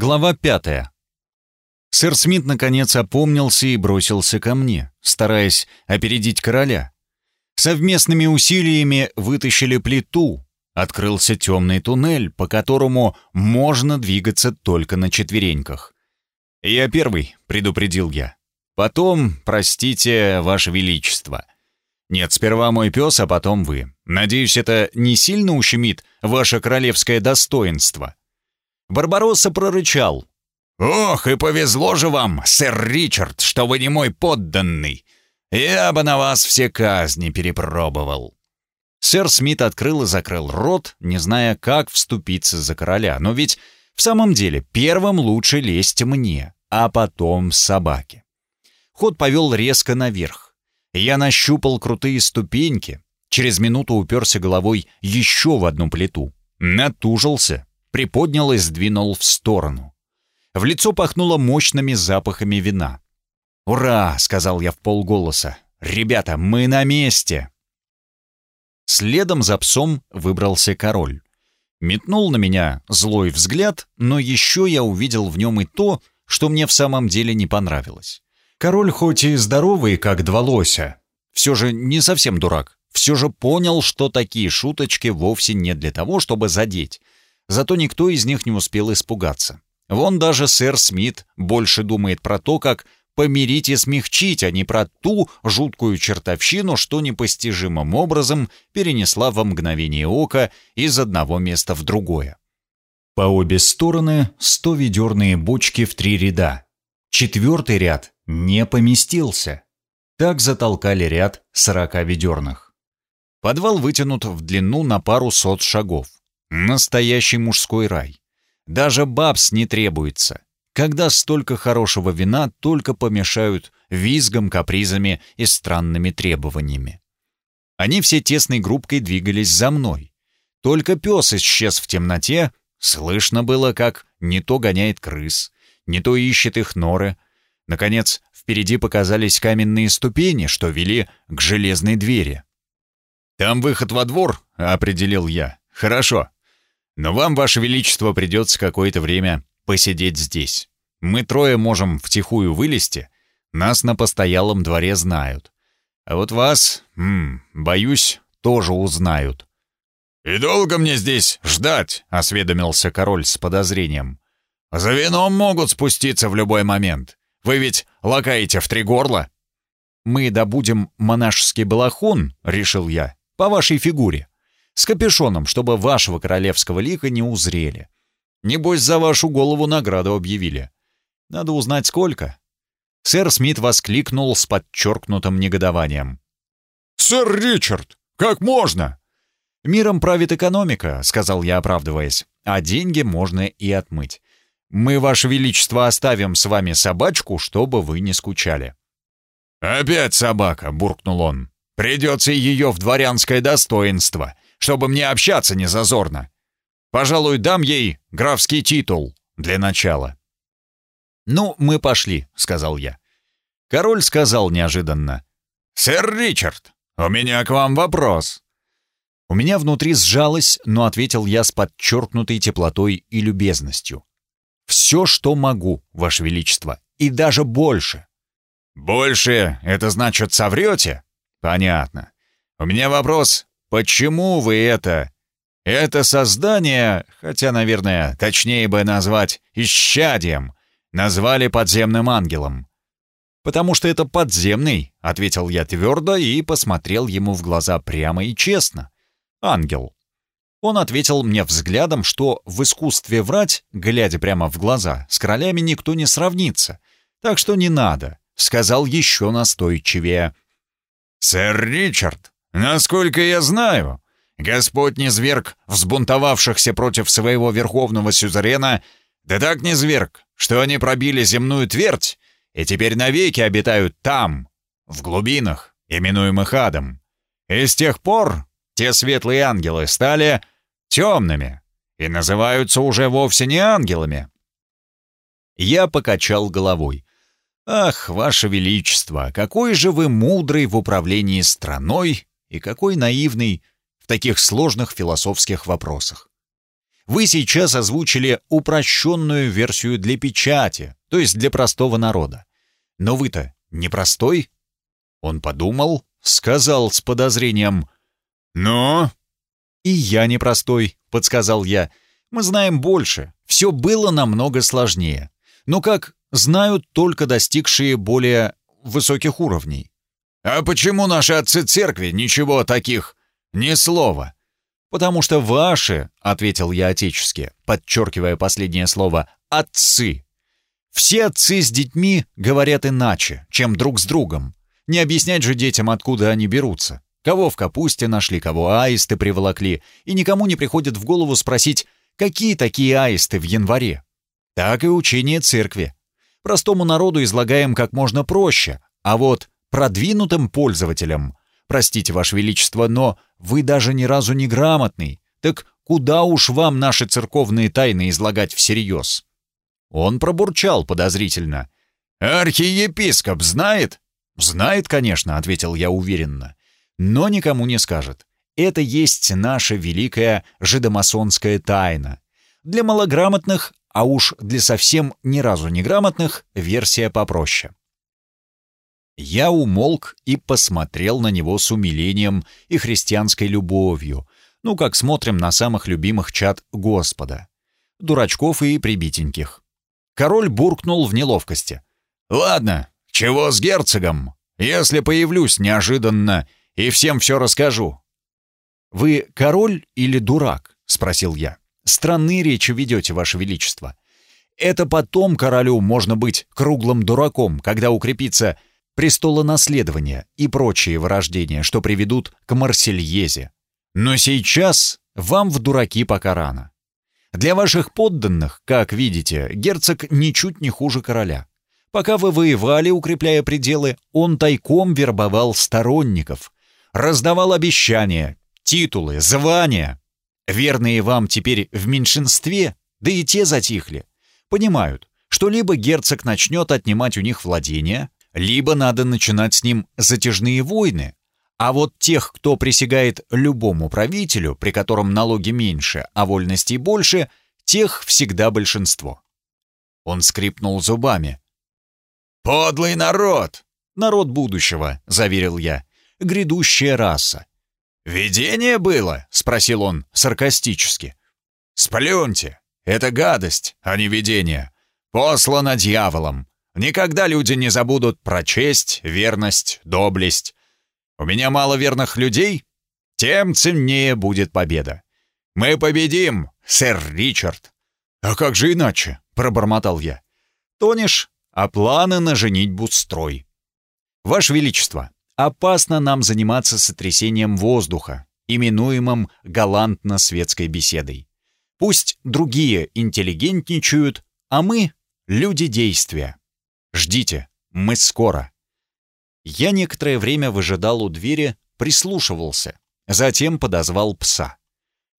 Глава пятая. Сэр Смит наконец опомнился и бросился ко мне, стараясь опередить короля. Совместными усилиями вытащили плиту, открылся темный туннель, по которому можно двигаться только на четвереньках. «Я первый», — предупредил я. «Потом, простите, Ваше Величество». «Нет, сперва мой пес, а потом вы. Надеюсь, это не сильно ущемит ваше королевское достоинство?» Барбаросса прорычал. «Ох, и повезло же вам, сэр Ричард, что вы не мой подданный. Я бы на вас все казни перепробовал». Сэр Смит открыл и закрыл рот, не зная, как вступиться за короля. Но ведь в самом деле первым лучше лезть мне, а потом собаке. Ход повел резко наверх. Я нащупал крутые ступеньки, через минуту уперся головой еще в одну плиту. Натужился, приподнял и сдвинул в сторону. В лицо пахнуло мощными запахами вина. «Ура!» — сказал я в полголоса. «Ребята, мы на месте!» Следом за псом выбрался король. Метнул на меня злой взгляд, но еще я увидел в нем и то, что мне в самом деле не понравилось. Король хоть и здоровый, как два лося, все же не совсем дурак, все же понял, что такие шуточки вовсе не для того, чтобы задеть, Зато никто из них не успел испугаться. Вон даже сэр Смит больше думает про то, как помирить и смягчить, а не про ту жуткую чертовщину, что непостижимым образом перенесла во мгновение ока из одного места в другое. По обе стороны сто ведерные бочки в три ряда. Четвертый ряд не поместился. Так затолкали ряд сорока ведерных. Подвал вытянут в длину на пару сот шагов. Настоящий мужской рай. Даже бабс не требуется. Когда столько хорошего вина только помешают визгом, капризами и странными требованиями. Они все тесной группкой двигались за мной. Только пес исчез в темноте, слышно было, как не то гоняет крыс, не то ищет их норы. Наконец, впереди показались каменные ступени, что вели к железной двери. «Там выход во двор», — определил я. «Хорошо. Но вам, Ваше Величество, придется какое-то время посидеть здесь. Мы трое можем втихую вылезти, нас на постоялом дворе знают. А вот вас, м боюсь, тоже узнают». «И долго мне здесь ждать?» — осведомился король с подозрением. «За вином могут спуститься в любой момент. Вы ведь лакаете в три горла?» «Мы добудем монашеский балахон», — решил я, — «по вашей фигуре с капюшоном, чтобы вашего королевского лика не узрели. Небось, за вашу голову награду объявили. Надо узнать, сколько». Сэр Смит воскликнул с подчеркнутым негодованием. «Сэр Ричард, как можно?» «Миром правит экономика», — сказал я, оправдываясь, «а деньги можно и отмыть. Мы, Ваше Величество, оставим с вами собачку, чтобы вы не скучали». «Опять собака», — буркнул он. «Придется ее в дворянское достоинство чтобы мне общаться не зазорно. Пожалуй, дам ей графский титул для начала». «Ну, мы пошли», — сказал я. Король сказал неожиданно. «Сэр Ричард, у меня к вам вопрос». У меня внутри сжалось, но ответил я с подчеркнутой теплотой и любезностью. «Все, что могу, Ваше Величество, и даже больше». «Больше — это значит соврете?» «Понятно. У меня вопрос Почему вы это... Это создание, хотя, наверное, точнее бы назвать исчадием, назвали подземным ангелом. «Потому что это подземный», — ответил я твердо и посмотрел ему в глаза прямо и честно. «Ангел». Он ответил мне взглядом, что в искусстве врать, глядя прямо в глаза, с королями никто не сравнится. Так что не надо, — сказал еще настойчивее. «Сэр Ричард, Насколько я знаю, Господь не зверг взбунтовавшихся против своего верховного сюзерена, да так не зверг, что они пробили земную твердь и теперь навеки обитают там, в глубинах, именуемых адом. И с тех пор те светлые ангелы стали темными и называются уже вовсе не ангелами. Я покачал головой. «Ах, Ваше Величество, какой же вы мудрый в управлении страной и какой наивный в таких сложных философских вопросах. Вы сейчас озвучили упрощенную версию для печати, то есть для простого народа. Но вы-то не простой?» Он подумал, сказал с подозрением. «Но?» «И я непростой», — подсказал я. «Мы знаем больше. Все было намного сложнее. Но как знают только достигшие более высоких уровней». «А почему наши отцы церкви ничего таких? Ни слова?» «Потому что ваши», — ответил я отечески, подчеркивая последнее слово, «отцы». Все отцы с детьми говорят иначе, чем друг с другом. Не объяснять же детям, откуда они берутся. Кого в капусте нашли, кого аисты приволокли, и никому не приходит в голову спросить, какие такие аисты в январе. Так и учение церкви. Простому народу излагаем как можно проще, а вот продвинутым пользователям, простите, Ваше Величество, но вы даже ни разу не грамотный, так куда уж вам наши церковные тайны излагать всерьез?» Он пробурчал подозрительно. «Архиепископ знает?» «Знает, конечно», — ответил я уверенно. «Но никому не скажет. Это есть наша великая жидомасонская тайна. Для малограмотных, а уж для совсем ни разу не грамотных, версия попроще». Я умолк и посмотрел на него с умилением и христианской любовью, ну, как смотрим на самых любимых чад Господа. Дурачков и прибитеньких. Король буркнул в неловкости. «Ладно, чего с герцогом? Если появлюсь неожиданно и всем все расскажу». «Вы король или дурак?» — спросил я. «Странные речи ведете, Ваше Величество. Это потом королю можно быть круглым дураком, когда укрепится престолонаследование и прочие вырождения, что приведут к Марсельезе. Но сейчас вам в дураки пока рано. Для ваших подданных, как видите, герцог ничуть не хуже короля. Пока вы воевали, укрепляя пределы, он тайком вербовал сторонников, раздавал обещания, титулы, звания. Верные вам теперь в меньшинстве, да и те затихли. Понимают, что либо герцог начнет отнимать у них владения, либо надо начинать с ним затяжные войны, а вот тех, кто присягает любому правителю, при котором налоги меньше, а вольностей больше, тех всегда большинство. Он скрипнул зубами. «Подлый народ!» «Народ будущего», — заверил я. «Грядущая раса». «Видение было?» — спросил он саркастически. «Сплюньте! Это гадость, а не видение. Послано дьяволом. Никогда люди не забудут про честь, верность, доблесть. У меня мало верных людей, тем ценнее будет победа. Мы победим, сэр Ричард. А как же иначе, пробормотал я. Тонешь, а планы на женитьбу строй. Ваше Величество, опасно нам заниматься сотрясением воздуха, именуемым галантно светской беседой. Пусть другие интеллигентничают, а мы — люди действия. Ждите, мы скоро. Я некоторое время выжидал у двери, прислушивался, затем подозвал пса.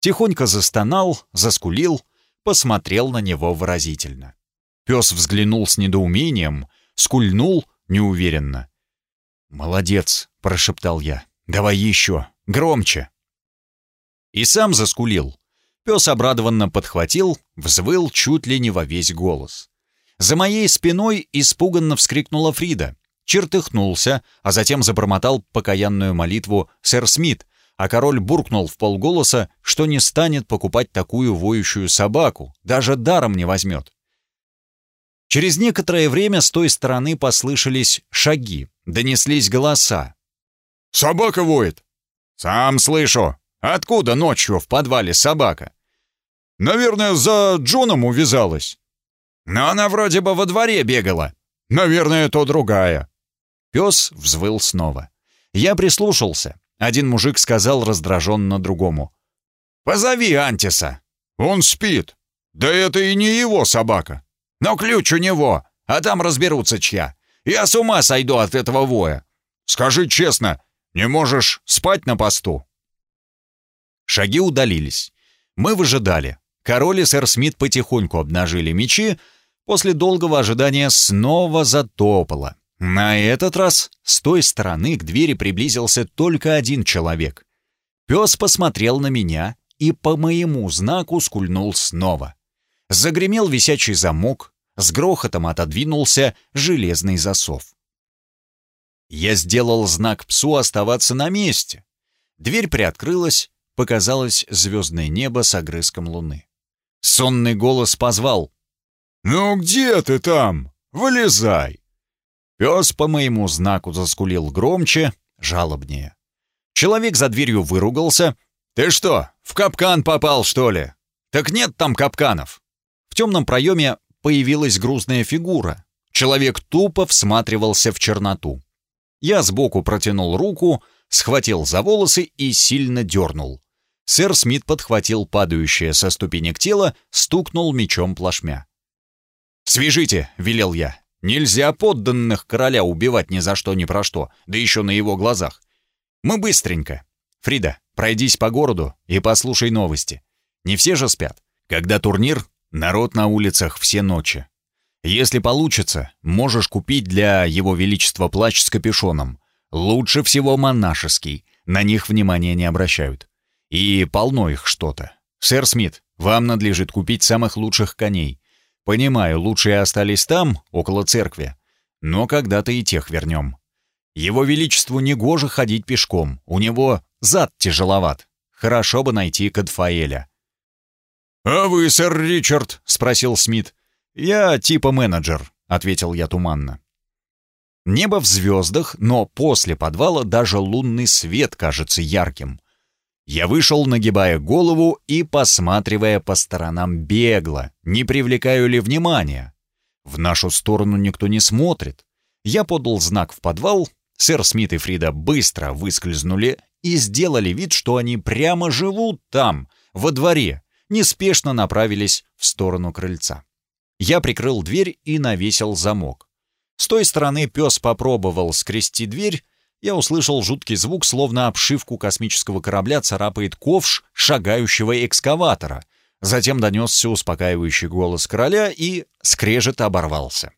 Тихонько застонал, заскулил, посмотрел на него выразительно. Пес взглянул с недоумением, скульнул неуверенно. «Молодец», — прошептал я. «Давай еще, громче». И сам заскулил. Пес обрадованно подхватил, взвыл чуть ли не во весь голос. За моей спиной испуганно вскрикнула Фрида чертыхнулся, а затем забормотал покаянную молитву сэр Смит, а король буркнул в полголоса, что не станет покупать такую воющую собаку, даже даром не возьмет. Через некоторое время с той стороны послышались шаги, донеслись голоса. «Собака воет!» «Сам слышу! Откуда ночью в подвале собака?» «Наверное, за Джоном увязалась». «Но она вроде бы во дворе бегала». «Наверное, то другая». Пес взвыл снова. Я прислушался. Один мужик сказал раздраженно другому. «Позови Антиса. Он спит. Да это и не его собака. Но ключ у него, а там разберутся чья. Я с ума сойду от этого воя. Скажи честно, не можешь спать на посту?» Шаги удалились. Мы выжидали. Король и сэр Смит потихоньку обнажили мечи, после долгого ожидания снова затопало. На этот раз с той стороны к двери приблизился только один человек. Пес посмотрел на меня и по моему знаку скульнул снова. Загремел висячий замок, с грохотом отодвинулся железный засов. Я сделал знак псу оставаться на месте. Дверь приоткрылась, показалось звездное небо с огрызком луны. Сонный голос позвал. «Ну где ты там? Вылезай!» Пес по моему знаку заскулил громче, жалобнее. Человек за дверью выругался. «Ты что, в капкан попал, что ли?» «Так нет там капканов!» В темном проеме появилась грузная фигура. Человек тупо всматривался в черноту. Я сбоку протянул руку, схватил за волосы и сильно дернул. Сэр Смит подхватил падающее со ступенек тело, стукнул мечом плашмя. «Свяжите!» — велел я. «Нельзя подданных короля убивать ни за что ни про что, да еще на его глазах. Мы быстренько. Фрида, пройдись по городу и послушай новости. Не все же спят. Когда турнир, народ на улицах все ночи. Если получится, можешь купить для его величества плащ с капюшоном. Лучше всего монашеский, на них внимания не обращают. И полно их что-то. Сэр Смит, вам надлежит купить самых лучших коней. Понимаю, лучшие остались там, около церкви. Но когда-то и тех вернем. Его Величеству негоже ходить пешком, у него зад тяжеловат. Хорошо бы найти Кадфаэля. «А вы, сэр Ричард?» — спросил Смит. «Я типа менеджер», — ответил я туманно. Небо в звездах, но после подвала даже лунный свет кажется ярким. Я вышел, нагибая голову и посматривая по сторонам бегло, не привлекаю ли внимания. В нашу сторону никто не смотрит. Я подал знак в подвал, Сэр Смит и Фрида быстро выскользнули и сделали вид, что они прямо живут там, во дворе, неспешно направились в сторону крыльца. Я прикрыл дверь и навесил замок. С той стороны пес попробовал скрести дверь, я услышал жуткий звук, словно обшивку космического корабля царапает ковш шагающего экскаватора. Затем донесся успокаивающий голос короля, и скрежет оборвался.